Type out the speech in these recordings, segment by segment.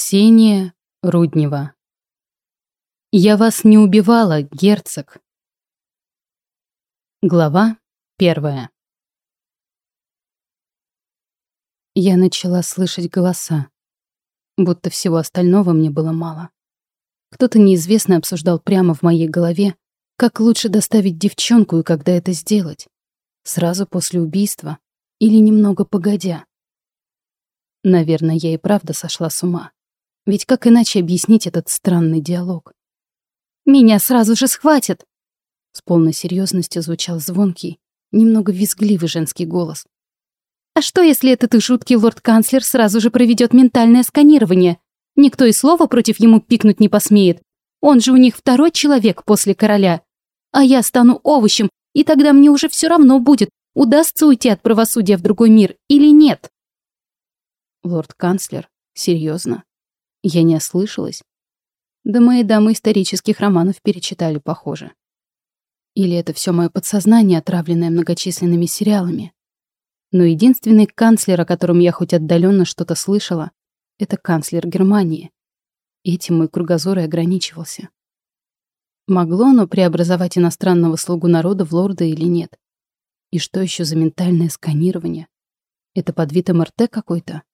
Ксения Руднева. Я вас не убивала, герцог. Глава первая. Я начала слышать голоса, будто всего остального мне было мало. Кто-то неизвестный обсуждал прямо в моей голове, как лучше доставить девчонку и когда это сделать. Сразу после убийства или немного погодя. Наверное, я и правда сошла с ума. Ведь как иначе объяснить этот странный диалог? «Меня сразу же схватят!» С полной серьезностью звучал звонкий, немного визгливый женский голос. «А что, если этот и жуткий лорд-канцлер сразу же проведет ментальное сканирование? Никто и слова против ему пикнуть не посмеет. Он же у них второй человек после короля. А я стану овощем, и тогда мне уже все равно будет, удастся уйти от правосудия в другой мир или нет». Лорд-канцлер? Серьезно? Я не ослышалась. Да мои дамы исторических романов перечитали, похоже. Или это все мое подсознание, отравленное многочисленными сериалами. Но единственный канцлер, о котором я хоть отдаленно что-то слышала, это канцлер Германии. Этим мой кругозор и ограничивался. Могло оно преобразовать иностранного слугу народа в лорда или нет? И что еще за ментальное сканирование? Это под вид МРТ какой-то?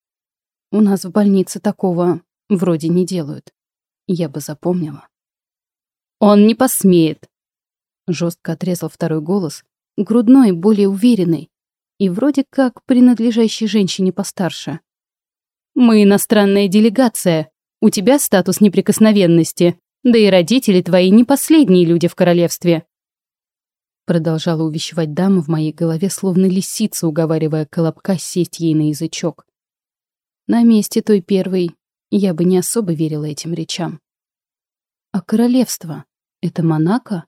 У нас в больнице такого Вроде не делают. Я бы запомнила. «Он не посмеет!» Жестко отрезал второй голос, грудной, более уверенный, и вроде как принадлежащий женщине постарше. «Мы иностранная делегация. У тебя статус неприкосновенности, да и родители твои не последние люди в королевстве». Продолжала увещевать дама в моей голове, словно лисица, уговаривая Колобка сесть ей на язычок. На месте той первой я бы не особо верила этим речам. А королевство — это Монако?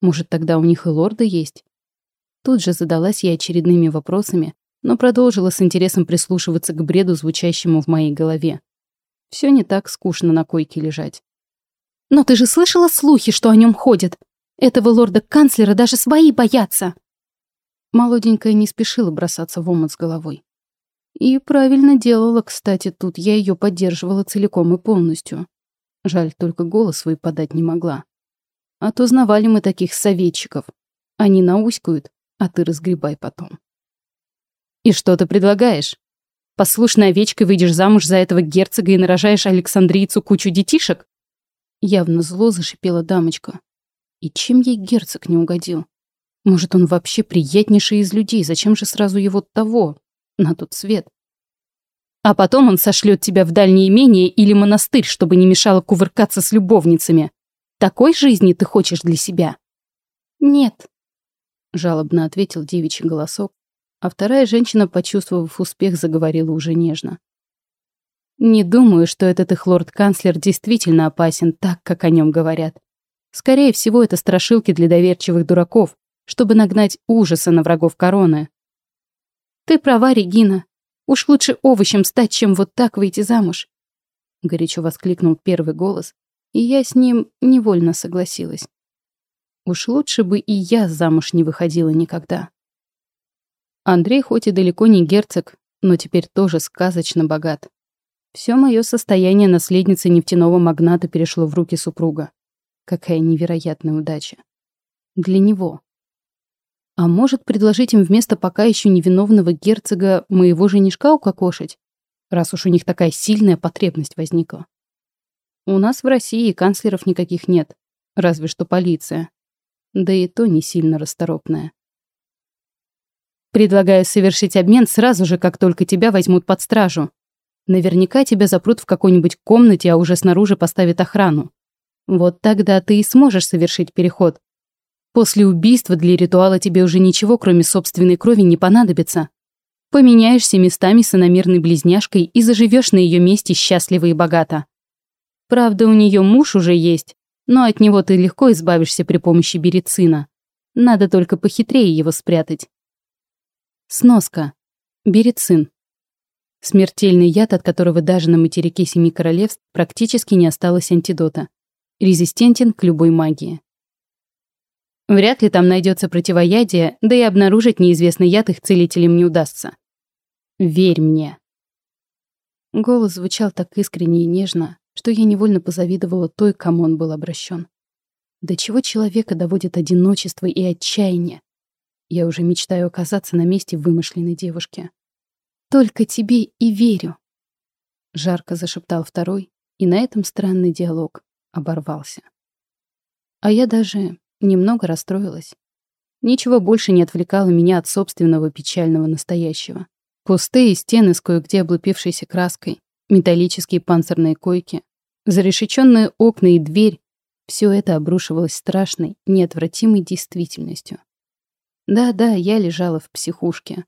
Может, тогда у них и лорды есть? Тут же задалась я очередными вопросами, но продолжила с интересом прислушиваться к бреду, звучащему в моей голове. Все не так скучно на койке лежать. «Но ты же слышала слухи, что о нем ходят? Этого лорда-канцлера даже свои боятся!» Молоденькая не спешила бросаться в омут с головой. И правильно делала, кстати, тут я ее поддерживала целиком и полностью. Жаль, только голос свой подать не могла. А то знавали мы таких советчиков. Они науськают, а ты разгребай потом. «И что ты предлагаешь? Послушной овечкой выйдешь замуж за этого герцога и нарожаешь Александрийцу кучу детишек?» Явно зло зашипела дамочка. И чем ей герцог не угодил? Может, он вообще приятнейший из людей, зачем же сразу его того, на тот свет. А потом он сошлет тебя в дальнее имение или монастырь, чтобы не мешало кувыркаться с любовницами. Такой жизни ты хочешь для себя? Нет, жалобно ответил девичий голосок, а вторая женщина, почувствовав успех, заговорила уже нежно. Не думаю, что этот их лорд-канцлер действительно опасен так, как о нем говорят. Скорее всего, это страшилки для доверчивых дураков, чтобы нагнать ужаса на врагов короны. «Ты права, Регина. Уж лучше овощем стать, чем вот так выйти замуж», — горячо воскликнул первый голос, и я с ним невольно согласилась. Уж лучше бы и я замуж не выходила никогда. Андрей хоть и далеко не герцог, но теперь тоже сказочно богат. Все мое состояние наследницы нефтяного магната перешло в руки супруга. Какая невероятная удача. Для него. А может предложить им вместо пока еще невиновного герцога моего женишка укокошить, раз уж у них такая сильная потребность возникла. У нас в России канцлеров никаких нет, разве что полиция. Да и то не сильно расторопная. Предлагаю совершить обмен сразу же, как только тебя возьмут под стражу. Наверняка тебя запрут в какой-нибудь комнате, а уже снаружи поставят охрану. Вот тогда ты и сможешь совершить переход, После убийства для ритуала тебе уже ничего, кроме собственной крови, не понадобится. Поменяешься местами с иномерной близняшкой и заживешь на ее месте счастливо и богато. Правда, у нее муж уже есть, но от него ты легко избавишься при помощи берицина. Надо только похитрее его спрятать. Сноска. Берицин. Смертельный яд, от которого даже на материке Семи Королевств практически не осталось антидота. Резистентен к любой магии. Вряд ли там найдется противоядие, да и обнаружить неизвестный яд их целителям не удастся. Верь мне. Голос звучал так искренне и нежно, что я невольно позавидовала той, кому он был обращен. До чего человека доводит одиночество и отчаяние? Я уже мечтаю оказаться на месте вымышленной девушки. «Только тебе и верю!» Жарко зашептал второй, и на этом странный диалог оборвался. А я даже немного расстроилась. Ничего больше не отвлекало меня от собственного печального настоящего. Пустые стены с кое-где облупившейся краской, металлические панцирные койки, зарешеченные окна и дверь — все это обрушивалось страшной, неотвратимой действительностью. Да-да, я лежала в психушке.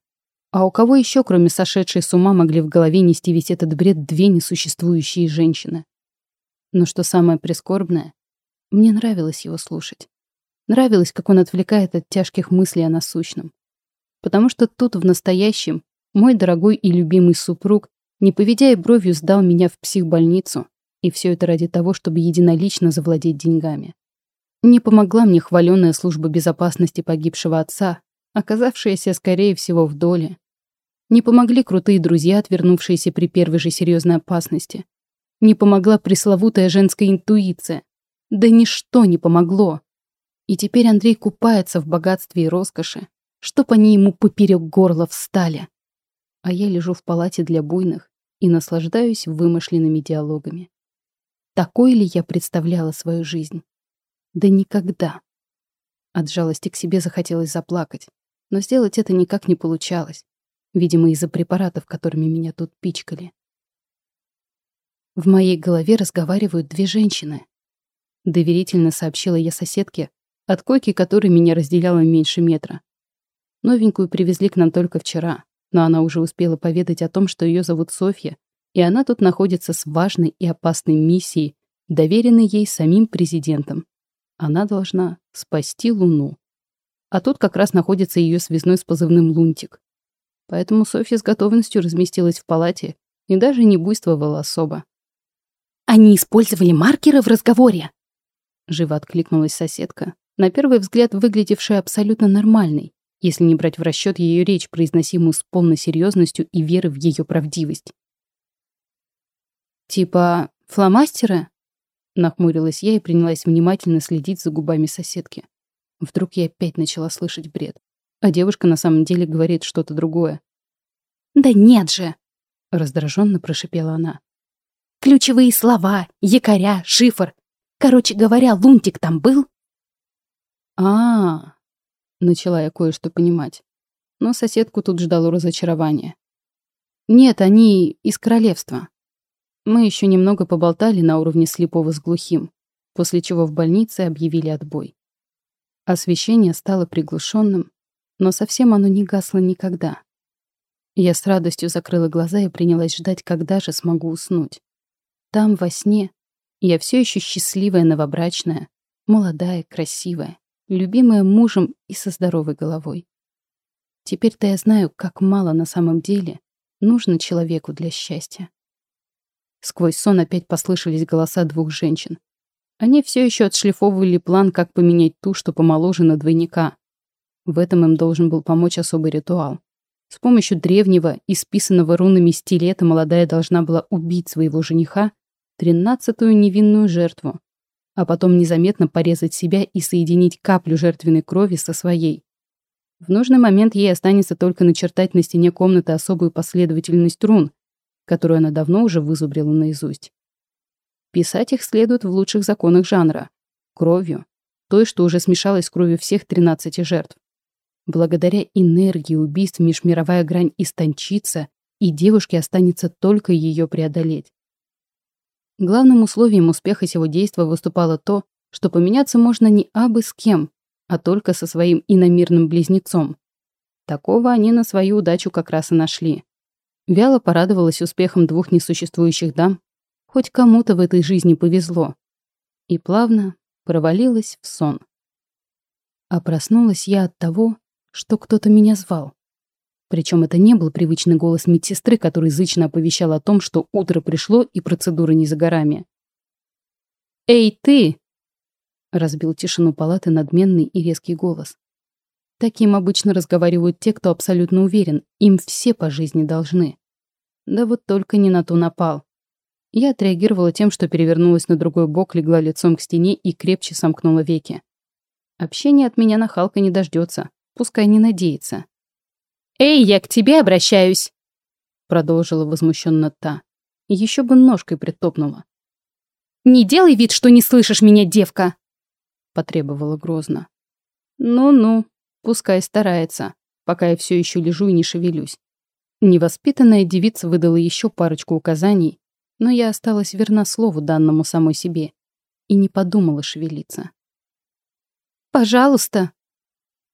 А у кого еще, кроме сошедшей с ума, могли в голове нести весь этот бред две несуществующие женщины? Но что самое прискорбное, мне нравилось его слушать. Нравилось, как он отвлекает от тяжких мыслей о насущном. Потому что тут, в настоящем, мой дорогой и любимый супруг, не поведя и бровью, сдал меня в психбольницу, и все это ради того, чтобы единолично завладеть деньгами. Не помогла мне хваленная служба безопасности погибшего отца, оказавшаяся, скорее всего, в доле. Не помогли крутые друзья, отвернувшиеся при первой же серьезной опасности. Не помогла пресловутая женская интуиция. Да ничто не помогло. И теперь Андрей купается в богатстве и роскоши, чтоб они ему поперек горла встали. А я лежу в палате для буйных и наслаждаюсь вымышленными диалогами. Такой ли я представляла свою жизнь? Да никогда. От жалости к себе захотелось заплакать, но сделать это никак не получалось. Видимо, из-за препаратов, которыми меня тут пичкали. В моей голове разговаривают две женщины. Доверительно сообщила я соседке, от койки которой меня разделяло меньше метра. Новенькую привезли к нам только вчера, но она уже успела поведать о том, что ее зовут Софья, и она тут находится с важной и опасной миссией, доверенной ей самим президентом. Она должна спасти Луну. А тут как раз находится ее связной с позывным «Лунтик». Поэтому Софья с готовностью разместилась в палате и даже не буйствовала особо. Они использовали маркеры в разговоре. Живо откликнулась соседка, на первый взгляд выглядевшая абсолютно нормальной, если не брать в расчет ее речь, произносимую с полной серьезностью и веры в ее правдивость. «Типа фломастеры?» Нахмурилась я и принялась внимательно следить за губами соседки. Вдруг я опять начала слышать бред. А девушка на самом деле говорит что-то другое. «Да нет же!» — раздраженно прошипела она. Ключевые слова, якоря, шифр. Короче говоря, лунтик там был? А, начала я кое-что понимать. Но соседку тут ждало разочарование. Нет, они из королевства. Мы еще немного поболтали на уровне слепого с глухим, после чего в больнице объявили отбой. Освещение стало приглушенным, но совсем оно не гасло никогда. Я с радостью закрыла глаза и принялась ждать, когда же смогу уснуть. Там, во сне, я все еще счастливая новобрачная, молодая, красивая, любимая мужем и со здоровой головой. Теперь-то я знаю, как мало на самом деле нужно человеку для счастья. Сквозь сон опять послышались голоса двух женщин. Они все еще отшлифовывали план, как поменять ту, что помоложе на двойника. В этом им должен был помочь особый ритуал. С помощью древнего, исписанного рунами стилета молодая должна была убить своего жениха тринадцатую невинную жертву, а потом незаметно порезать себя и соединить каплю жертвенной крови со своей. В нужный момент ей останется только начертать на стене комнаты особую последовательность рун, которую она давно уже вызубрила наизусть. Писать их следует в лучших законах жанра. Кровью. Той, что уже смешалась с кровью всех 13 жертв. Благодаря энергии убийств межмировая грань истончится, и девушке останется только ее преодолеть. Главным условием успеха сего действа выступало то, что поменяться можно не абы с кем, а только со своим иномирным близнецом. Такого они на свою удачу как раз и нашли. Вяло порадовалась успехом двух несуществующих дам. Хоть кому-то в этой жизни повезло. И плавно провалилась в сон. А проснулась я от того, что кто-то меня звал. Причем это не был привычный голос медсестры, который зычно оповещал о том, что утро пришло и процедура не за горами. «Эй, ты!» — разбил тишину палаты надменный и резкий голос. Таким обычно разговаривают те, кто абсолютно уверен, им все по жизни должны. Да вот только не на ту напал. Я отреагировала тем, что перевернулась на другой бок, легла лицом к стене и крепче сомкнула веки. Общение от меня нахалка не дождется, пускай не надеется. «Эй, я к тебе обращаюсь!» Продолжила возмущенно та. Еще бы ножкой притопнула. «Не делай вид, что не слышишь меня, девка!» Потребовала грозно. «Ну-ну, пускай старается, пока я все еще лежу и не шевелюсь. Невоспитанная девица выдала еще парочку указаний, но я осталась верна слову данному самой себе и не подумала шевелиться. «Пожалуйста!»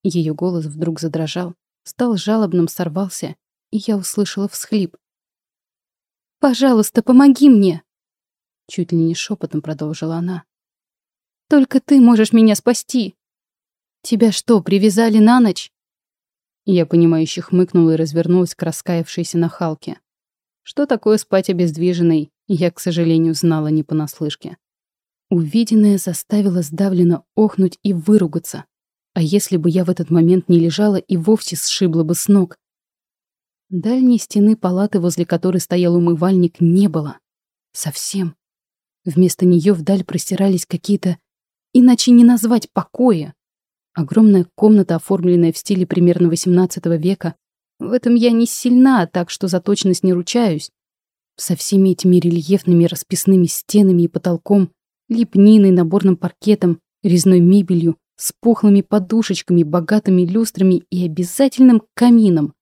Ее голос вдруг задрожал, стал жалобным, сорвался, и я услышала всхлип. «Пожалуйста, помоги мне!» Чуть ли не шепотом продолжила она. «Только ты можешь меня спасти!» «Тебя что, привязали на ночь?» Я понимающе хмыкнула и развернулась к раскаявшейся нахалке. Что такое спать обездвиженной, я, к сожалению, знала не понаслышке. Увиденное заставило сдавленно охнуть и выругаться. А если бы я в этот момент не лежала и вовсе сшибла бы с ног? Дальней стены палаты, возле которой стоял умывальник, не было. Совсем. Вместо нее вдаль простирались какие-то, иначе не назвать покоя. Огромная комната, оформленная в стиле примерно XVIII века. В этом я не сильна, так что за точность не ручаюсь. Со всеми этими рельефными расписными стенами и потолком, лепниной, наборным паркетом, резной мебелью, с пухлыми подушечками, богатыми люстрами и обязательным камином.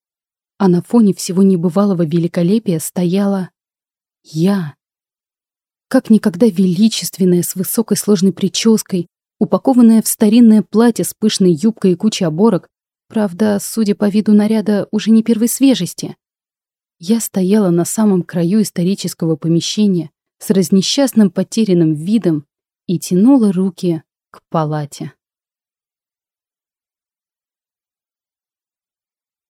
А на фоне всего небывалого великолепия стояла я. Как никогда величественная, с высокой сложной прической, упакованная в старинное платье с пышной юбкой и кучей оборок, правда, судя по виду наряда, уже не первой свежести. Я стояла на самом краю исторического помещения с разнесчастным потерянным видом и тянула руки к палате.